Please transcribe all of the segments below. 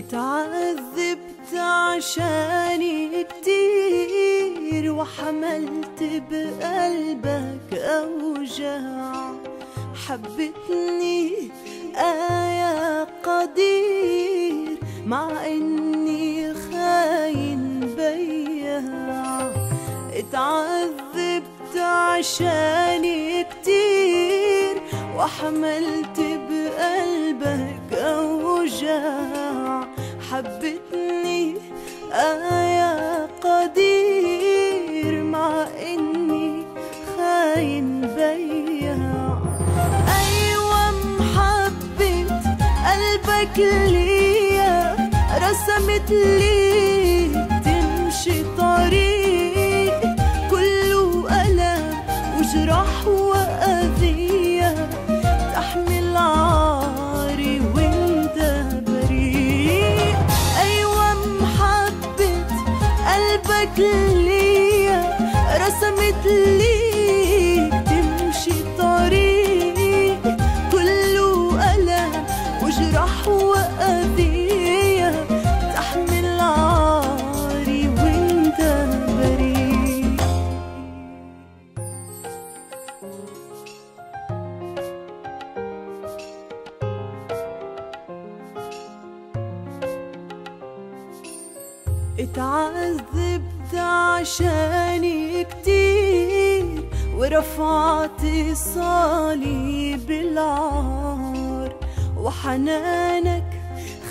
اتعذبت عشاني كتير وحملت بقلبك أوجاع حبتني آية قدير مع إني خاين بياع اتعذبت عشاني كتير وحملت حبتني آية قدير مع إني خاين بياع أيوة محبة قلبك ليا رسمت لي تمشي طريق. كله ألم وجرح وأذية قلبك ليا رسمت ليك تمشي طريق كله ألم وجرح وأذية تحمل عاري وانت بريء اتعذبت عشاني كتير ورفعت صليب العار وحنانك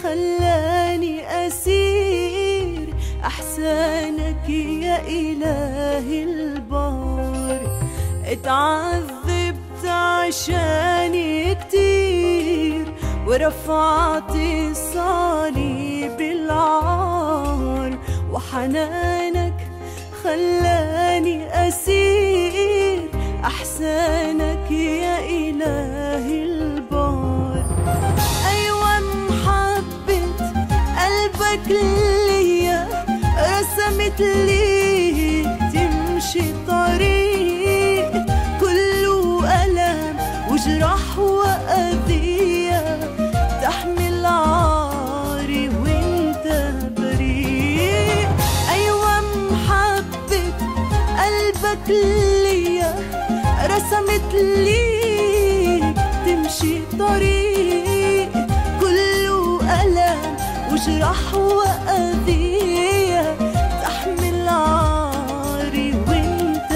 خلاني أسير أحسانك يا إله البار. اتعذبت عشاني كتير ورفعت صليب العار وحنانك خلاني أسير. أحسانك يا إله البار أيوة محبة قلبك ليا رسمت لي طريق كله ألم وجرح وأذية تحمل عاري وانت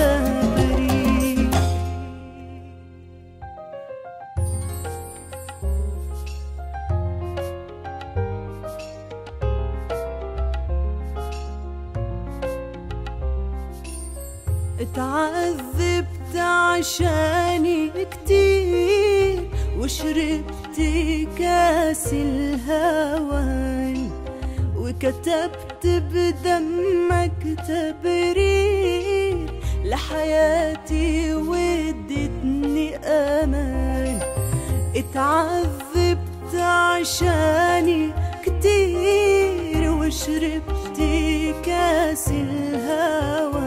اتعذبت عشاني كتير. وشربت كاس الهوان وكتبت بدمك تبرير لحياتي وادتني أمان. اتعذبت عشاني كتير وشربت كاس الهوان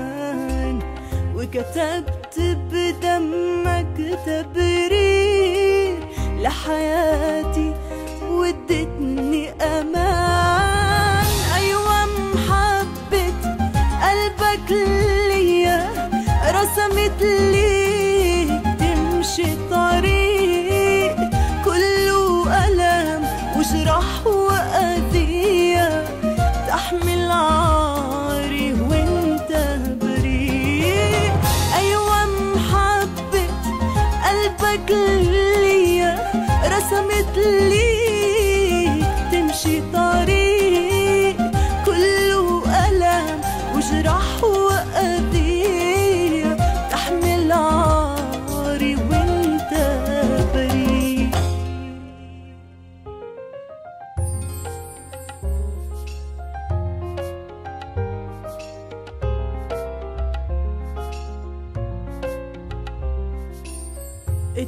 وكتبت بدمك تبرير. لحياتي وادتني أمان. أيوه محبة قلبك ليا رسمت لي تحمل عاري وانت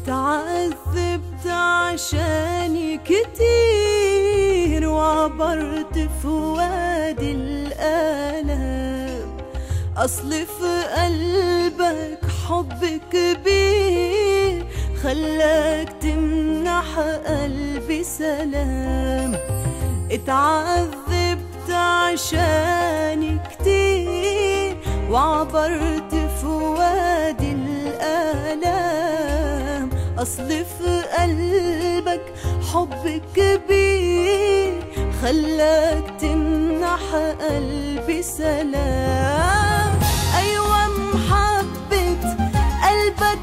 اتعذبت عشاني كتير وعبرت في وادي أصل في قلبك حب كبير خلاك تمنح قلبي سلام. اتعذبت عشاني كتير وعبرت في وادي الآلام. أصل في قلبك حب كبير خلاك تمنح قلبي سلام.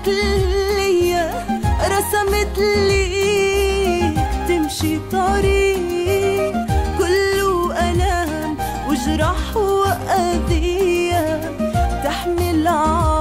ليا رسمت لي تمشي طريق. كله ألام وجرح وأذية تحمل عاري